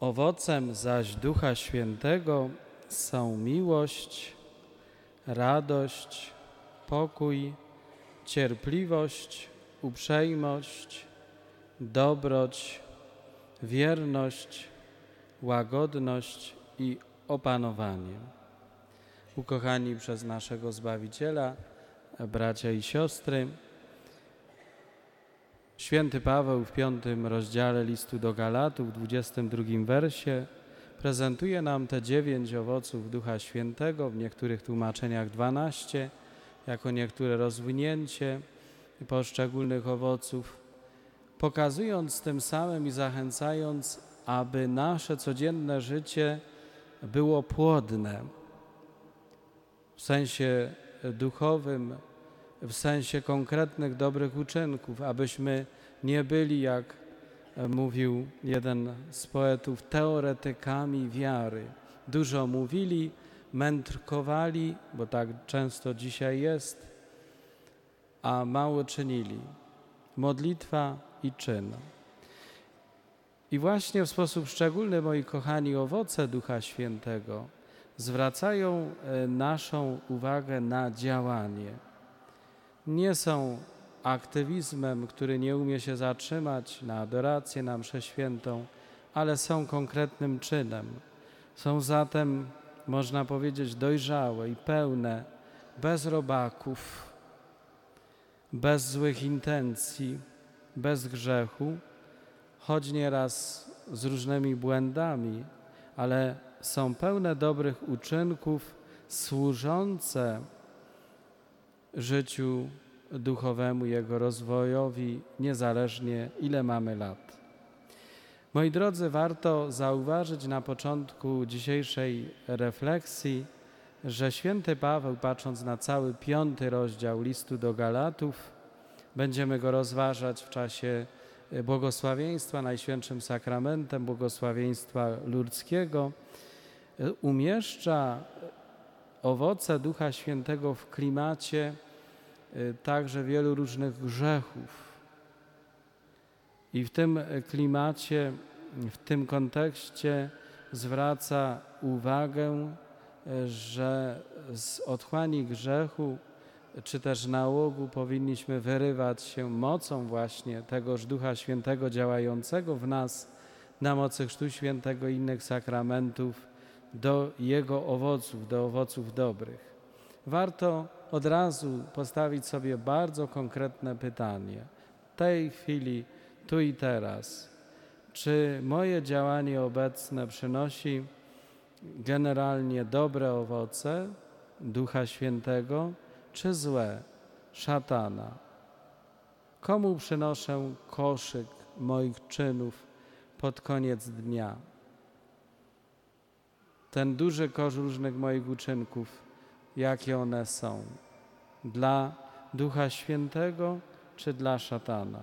Owocem zaś Ducha Świętego są miłość, radość, pokój, cierpliwość, uprzejmość, dobroć, wierność, łagodność i opanowanie. Ukochani przez naszego Zbawiciela, bracia i siostry, Święty Paweł w piątym rozdziale listu do Galatów, w 22 wersie, prezentuje nam te dziewięć owoców Ducha Świętego, w niektórych tłumaczeniach dwanaście, jako niektóre rozwinięcie poszczególnych owoców, pokazując tym samym i zachęcając, aby nasze codzienne życie było płodne w sensie duchowym, w sensie konkretnych dobrych uczynków, abyśmy nie byli, jak mówił jeden z poetów, teoretykami wiary. Dużo mówili, mędrkowali, bo tak często dzisiaj jest, a mało czynili. Modlitwa i czyn. I właśnie w sposób szczególny, moi kochani, owoce Ducha Świętego zwracają e, naszą uwagę na działanie. Nie są aktywizmem, który nie umie się zatrzymać na adorację, na mszę świętą, ale są konkretnym czynem. Są zatem, można powiedzieć, dojrzałe i pełne, bez robaków, bez złych intencji, bez grzechu, choć nieraz z różnymi błędami, ale są pełne dobrych uczynków służące życiu duchowemu, jego rozwojowi, niezależnie ile mamy lat. Moi drodzy, warto zauważyć na początku dzisiejszej refleksji, że święty Paweł, patrząc na cały piąty rozdział listu do Galatów, będziemy go rozważać w czasie błogosławieństwa Najświętszym Sakramentem, błogosławieństwa ludzkiego, umieszcza owoce Ducha Świętego w klimacie y, także wielu różnych grzechów. I w tym klimacie, w tym kontekście zwraca uwagę, y, że z otchłani grzechu czy też nałogu powinniśmy wyrywać się mocą właśnie tegoż Ducha Świętego działającego w nas na mocy Chrztu Świętego i innych sakramentów do Jego owoców, do owoców dobrych. Warto od razu postawić sobie bardzo konkretne pytanie. W tej chwili, tu i teraz, czy moje działanie obecne przynosi generalnie dobre owoce Ducha Świętego, czy złe szatana? Komu przynoszę koszyk moich czynów pod koniec dnia? Ten duży kosz różnych moich uczynków, jakie one są. Dla Ducha Świętego czy dla szatana?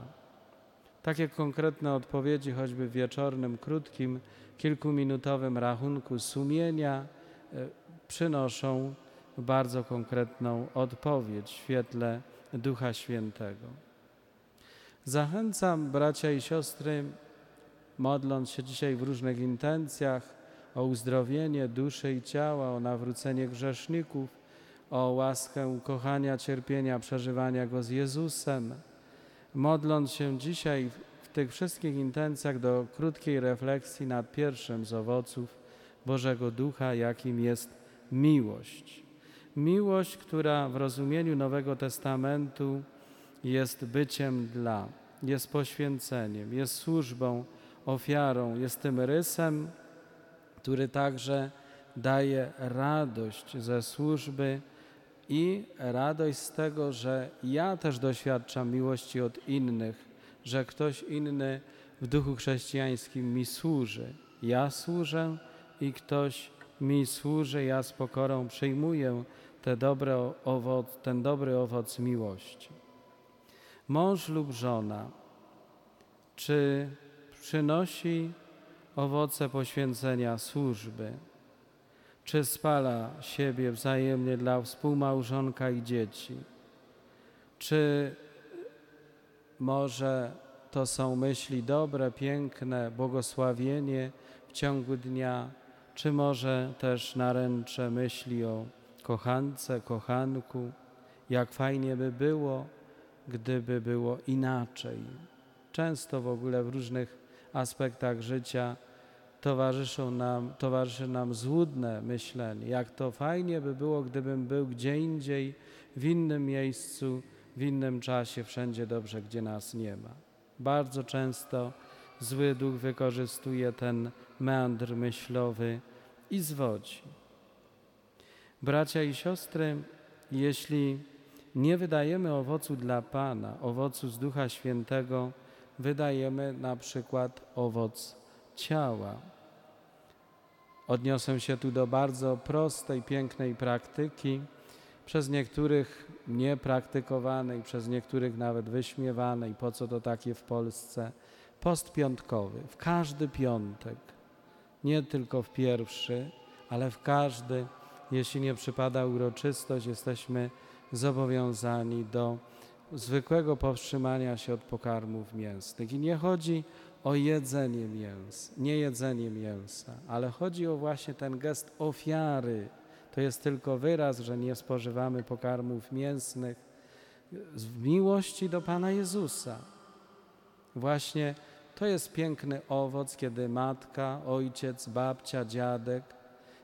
Takie konkretne odpowiedzi, choćby w wieczornym, krótkim, kilkuminutowym rachunku sumienia, e, przynoszą bardzo konkretną odpowiedź w świetle Ducha Świętego. Zachęcam bracia i siostry, modląc się dzisiaj w różnych intencjach, o uzdrowienie duszy i ciała, o nawrócenie grzeszników, o łaskę ukochania, cierpienia, przeżywania go z Jezusem. Modląc się dzisiaj w tych wszystkich intencjach do krótkiej refleksji nad pierwszym z owoców Bożego Ducha, jakim jest miłość. Miłość, która w rozumieniu Nowego Testamentu jest byciem dla, jest poświęceniem, jest służbą, ofiarą, jest tym rysem, który także daje radość ze służby i radość z tego, że ja też doświadczam miłości od innych, że ktoś inny w duchu chrześcijańskim mi służy. Ja służę i ktoś mi służy, ja z pokorą przyjmuję te dobre owoc, ten dobry owoc miłości. Mąż lub żona, czy przynosi owoce poświęcenia służby? Czy spala siebie wzajemnie dla współmałżonka i dzieci? Czy może to są myśli dobre, piękne, błogosławienie w ciągu dnia, czy może też naręcze myśli o kochance, kochanku, jak fajnie by było, gdyby było inaczej. Często w ogóle w różnych aspektach życia towarzyszą nam, towarzyszy nam złudne myślenie. Jak to fajnie by było, gdybym był gdzie indziej, w innym miejscu, w innym czasie, wszędzie dobrze, gdzie nas nie ma. Bardzo często zły duch wykorzystuje ten meandr myślowy i zwodzi. Bracia i siostry, jeśli nie wydajemy owocu dla Pana, owocu z Ducha Świętego, wydajemy na przykład owoc ciała. Odniosę się tu do bardzo prostej, pięknej praktyki, przez niektórych niepraktykowanej, przez niektórych nawet wyśmiewanej, po co to takie w Polsce, post piątkowy, w każdy piątek, nie tylko w pierwszy, ale w każdy, jeśli nie przypada uroczystość, jesteśmy zobowiązani do zwykłego powstrzymania się od pokarmów mięsnych. I nie chodzi o jedzenie mięsa, nie jedzenie mięsa, ale chodzi o właśnie ten gest ofiary. To jest tylko wyraz, że nie spożywamy pokarmów mięsnych w miłości do Pana Jezusa. Właśnie to jest piękny owoc, kiedy matka, ojciec, babcia, dziadek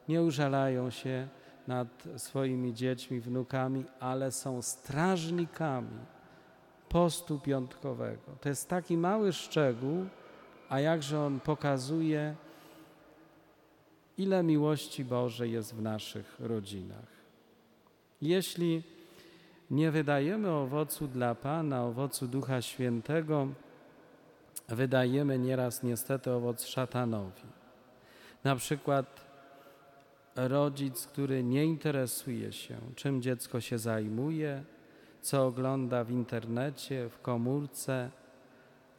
nie użalają się nad swoimi dziećmi, wnukami, ale są strażnikami postu piątkowego. To jest taki mały szczegół, a jakże on pokazuje, ile miłości Bożej jest w naszych rodzinach. Jeśli nie wydajemy owocu dla Pana, owocu Ducha Świętego, wydajemy nieraz niestety owoc szatanowi. Na przykład rodzic, który nie interesuje się, czym dziecko się zajmuje, co ogląda w internecie, w komórce,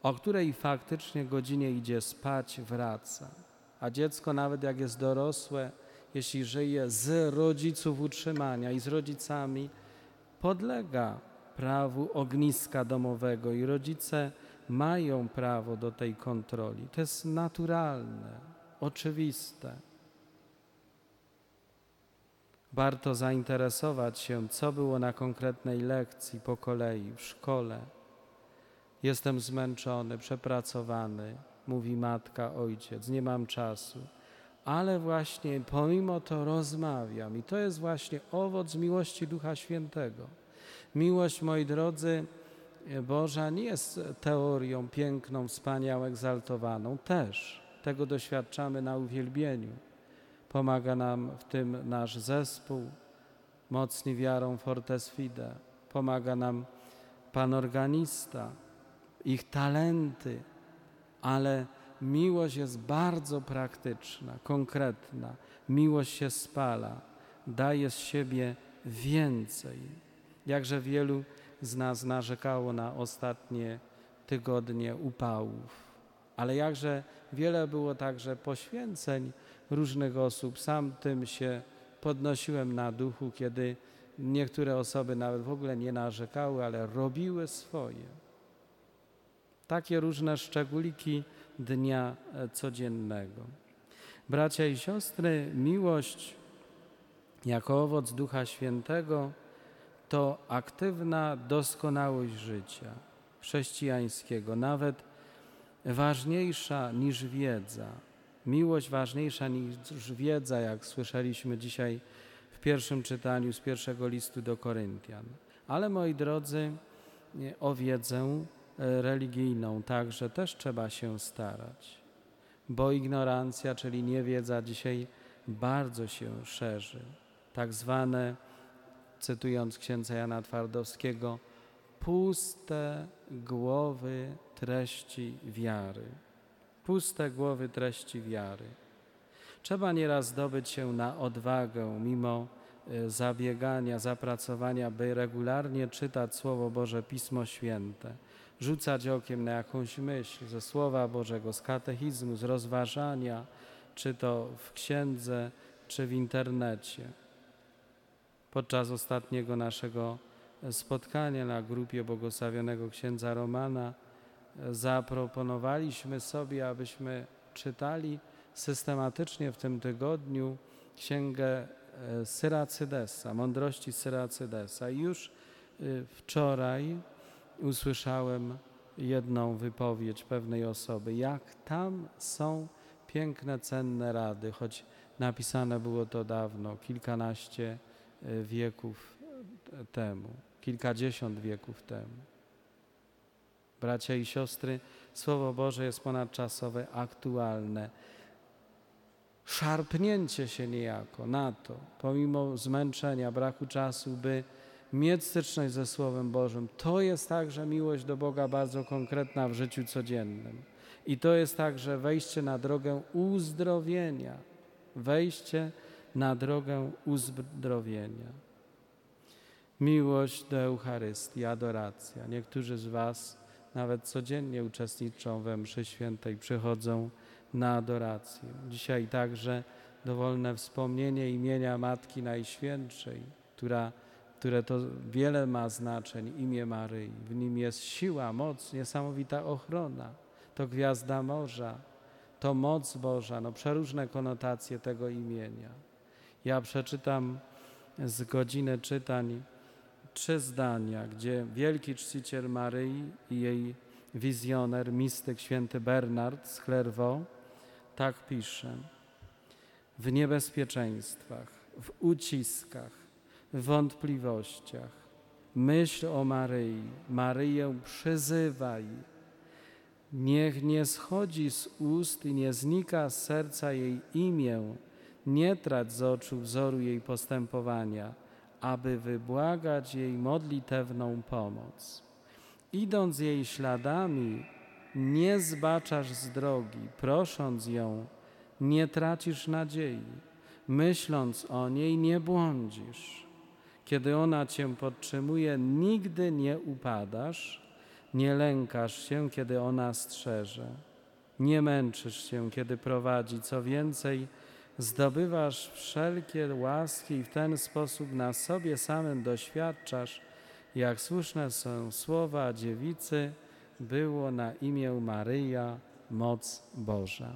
o której faktycznie godzinie idzie spać, wraca. A dziecko, nawet jak jest dorosłe, jeśli żyje z rodziców utrzymania i z rodzicami, podlega prawu ogniska domowego i rodzice mają prawo do tej kontroli. To jest naturalne, oczywiste. Warto zainteresować się, co było na konkretnej lekcji po kolei w szkole. Jestem zmęczony, przepracowany, mówi matka, ojciec, nie mam czasu. Ale właśnie pomimo to rozmawiam i to jest właśnie owoc miłości Ducha Świętego. Miłość, moi drodzy, Boża nie jest teorią piękną, wspaniałą, egzaltowaną. Też tego doświadczamy na uwielbieniu. Pomaga nam w tym nasz zespół, mocny wiarą Fortes Fide. Pomaga nam Pan Organista, ich talenty, ale miłość jest bardzo praktyczna, konkretna. Miłość się spala, daje z siebie więcej. Jakże wielu z nas narzekało na ostatnie tygodnie upałów, ale jakże wiele było także poświęceń różnych osób. Sam tym się podnosiłem na duchu, kiedy niektóre osoby nawet w ogóle nie narzekały, ale robiły swoje. Takie różne szczególiki dnia e, codziennego. Bracia i siostry, miłość jako owoc Ducha Świętego to aktywna doskonałość życia chrześcijańskiego, nawet ważniejsza niż wiedza. Miłość ważniejsza niż wiedza, jak słyszeliśmy dzisiaj w pierwszym czytaniu z pierwszego listu do Koryntian. Ale moi drodzy, o wiedzę e, religijną także też trzeba się starać, bo ignorancja, czyli niewiedza dzisiaj bardzo się szerzy. Tak zwane, cytując księdza Jana Twardowskiego, puste głowy treści wiary puste głowy treści wiary. Trzeba nieraz zdobyć się na odwagę, mimo e, zabiegania, zapracowania, by regularnie czytać Słowo Boże, Pismo Święte, rzucać okiem na jakąś myśl ze Słowa Bożego, z katechizmu, z rozważania, czy to w księdze, czy w internecie. Podczas ostatniego naszego spotkania na grupie błogosławionego księdza Romana zaproponowaliśmy sobie, abyśmy czytali systematycznie w tym tygodniu księgę e, Syracydesa, mądrości Syracydesa. I już y, wczoraj usłyszałem jedną wypowiedź pewnej osoby, jak tam są piękne, cenne rady, choć napisane było to dawno, kilkanaście y, wieków temu, kilkadziesiąt wieków temu. Bracia i siostry, Słowo Boże jest ponadczasowe, aktualne. Szarpnięcie się niejako na to, pomimo zmęczenia, braku czasu, by mieć styczność ze Słowem Bożym, to jest także miłość do Boga bardzo konkretna w życiu codziennym. I to jest także wejście na drogę uzdrowienia. Wejście na drogę uzdrowienia. Miłość do Eucharystii, adoracja. Niektórzy z Was nawet codziennie uczestniczą we mszy świętej, przychodzą na adorację. Dzisiaj także dowolne wspomnienie imienia Matki Najświętszej, która, które to wiele ma znaczeń, imię Maryi. W nim jest siła, moc, niesamowita ochrona. To gwiazda morza, to moc Boża, no przeróżne konotacje tego imienia. Ja przeczytam z godziny czytań trzy zdania, gdzie wielki czciciel Maryi i jej wizjoner, mistyk święty Bernard z Clairvaux tak pisze. W niebezpieczeństwach, w uciskach, w wątpliwościach myśl o Maryi, Maryję przyzywaj. Niech nie schodzi z ust i nie znika z serca jej imię, nie trać z oczu wzoru jej postępowania aby wybłagać jej modlitewną pomoc. Idąc jej śladami, nie zbaczasz z drogi, prosząc ją, nie tracisz nadziei, myśląc o niej, nie błądzisz. Kiedy ona cię podtrzymuje, nigdy nie upadasz, nie lękasz się, kiedy ona strzeże, nie męczysz się, kiedy prowadzi, co więcej, zdobywasz wszelkie łaski i w ten sposób na sobie samym doświadczasz, jak słuszne są słowa dziewicy, było na imię Maryja moc Boża.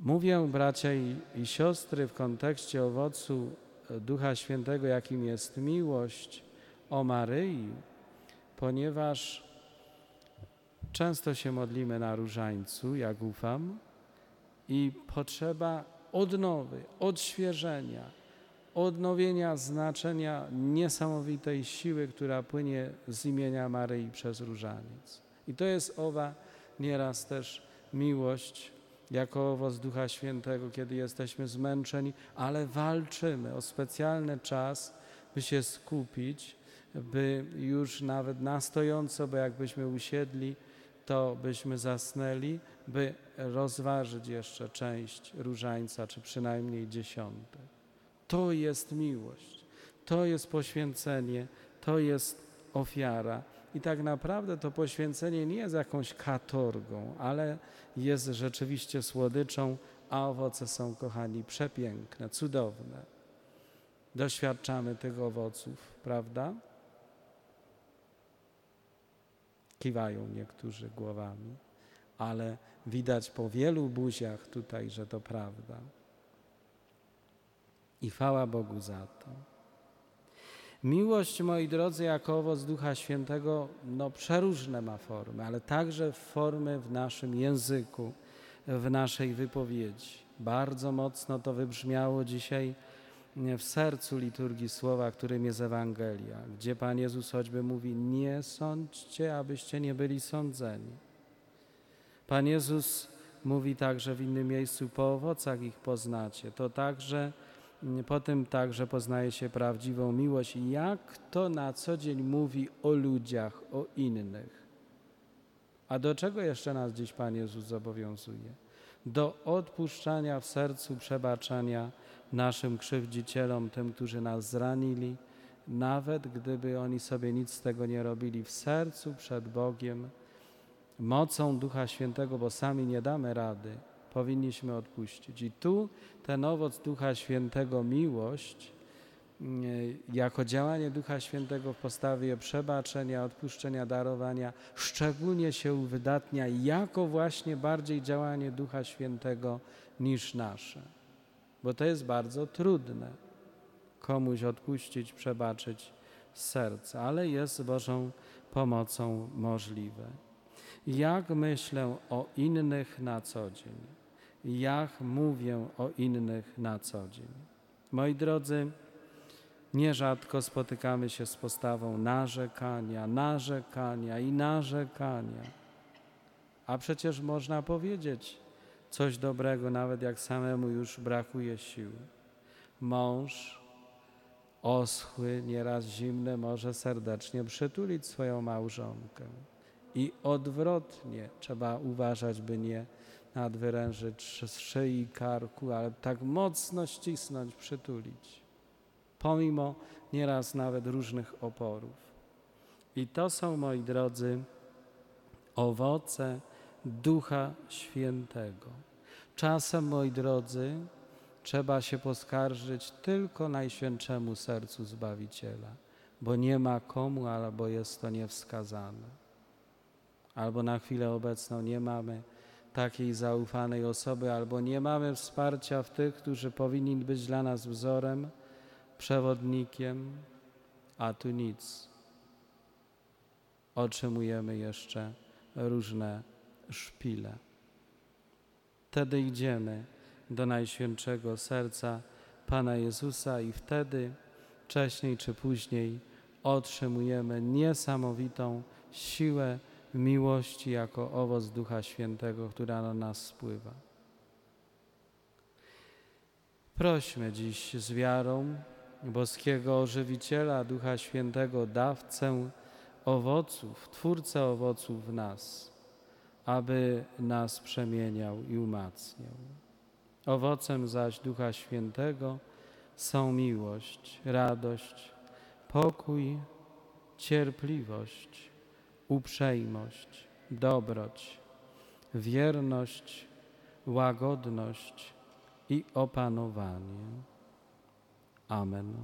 Mówię, bracia i, i siostry, w kontekście owocu Ducha Świętego, jakim jest miłość o Maryi, ponieważ często się modlimy na różańcu, jak ufam, i potrzeba odnowy, odświeżenia, odnowienia znaczenia niesamowitej siły, która płynie z imienia Maryi przez różaniec. I to jest owa nieraz też miłość jako owoc Ducha Świętego, kiedy jesteśmy zmęczeni, ale walczymy o specjalny czas, by się skupić, by już nawet na stojąco, bo jakbyśmy usiedli, to byśmy zasnęli, by rozważyć jeszcze część różańca, czy przynajmniej dziesiąte. To jest miłość, to jest poświęcenie, to jest ofiara. I tak naprawdę to poświęcenie nie jest jakąś katorgą, ale jest rzeczywiście słodyczą, a owoce są, kochani, przepiękne, cudowne. Doświadczamy tych owoców, prawda? Kiwają niektórzy głowami, ale widać po wielu buziach tutaj, że to prawda. I chwała Bogu za to. Miłość, moi drodzy, jako owoc Ducha Świętego, no przeróżne ma formy, ale także formy w naszym języku, w naszej wypowiedzi. Bardzo mocno to wybrzmiało dzisiaj w sercu liturgii słowa, którym jest Ewangelia, gdzie Pan Jezus choćby mówi: Nie sądźcie, abyście nie byli sądzeni. Pan Jezus mówi także w innym miejscu: Po owocach ich poznacie. To także, po tym także poznaje się prawdziwą miłość. Jak to na co dzień mówi o ludziach, o innych. A do czego jeszcze nas dziś Pan Jezus zobowiązuje? Do odpuszczania w sercu, przebaczania naszym krzywdzicielom, tym, którzy nas zranili, nawet gdyby oni sobie nic z tego nie robili, w sercu przed Bogiem, mocą Ducha Świętego, bo sami nie damy rady, powinniśmy odpuścić. I tu ten owoc Ducha Świętego, miłość, mm, jako działanie Ducha Świętego w postawie przebaczenia, odpuszczenia, darowania, szczególnie się uwydatnia jako właśnie bardziej działanie Ducha Świętego niż nasze. Bo to jest bardzo trudne komuś odpuścić, przebaczyć z serca, ale jest Bożą pomocą możliwe. Jak myślę o innych na co dzień? Jak mówię o innych na co dzień? Moi drodzy, nierzadko spotykamy się z postawą narzekania, narzekania i narzekania. A przecież można powiedzieć coś dobrego, nawet jak samemu już brakuje sił. Mąż oschły, nieraz zimny, może serdecznie przytulić swoją małżonkę. I odwrotnie trzeba uważać, by nie nadwyrężyć szyi, karku, ale tak mocno ścisnąć, przytulić. Pomimo nieraz nawet różnych oporów. I to są, moi drodzy, owoce Ducha Świętego. Czasem, moi drodzy, trzeba się poskarżyć tylko Najświętszemu Sercu Zbawiciela, bo nie ma komu, albo jest to niewskazane. Albo na chwilę obecną nie mamy takiej zaufanej osoby, albo nie mamy wsparcia w tych, którzy powinni być dla nas wzorem, przewodnikiem, a tu nic. Otrzymujemy jeszcze różne szpile. Wtedy idziemy do Najświętszego Serca Pana Jezusa i wtedy, wcześniej czy później, otrzymujemy niesamowitą siłę miłości jako owoc Ducha Świętego, która na nas spływa. Prośmy dziś z wiarą boskiego ożywiciela Ducha Świętego, dawcę owoców, twórcę owoców w nas, aby nas przemieniał i umacniał. Owocem zaś Ducha Świętego są miłość, radość, pokój, cierpliwość, uprzejmość, dobroć, wierność, łagodność i opanowanie. Amen.